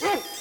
嗯。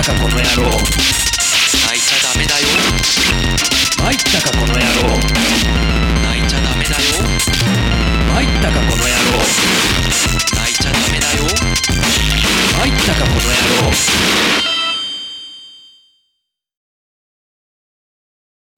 ったかこの野郎。泣いちゃダメだよ。参ったかこの野郎。泣いちゃダメだよ。参ったかこの野郎。泣いちゃダメだよ。参ったかこの野郎。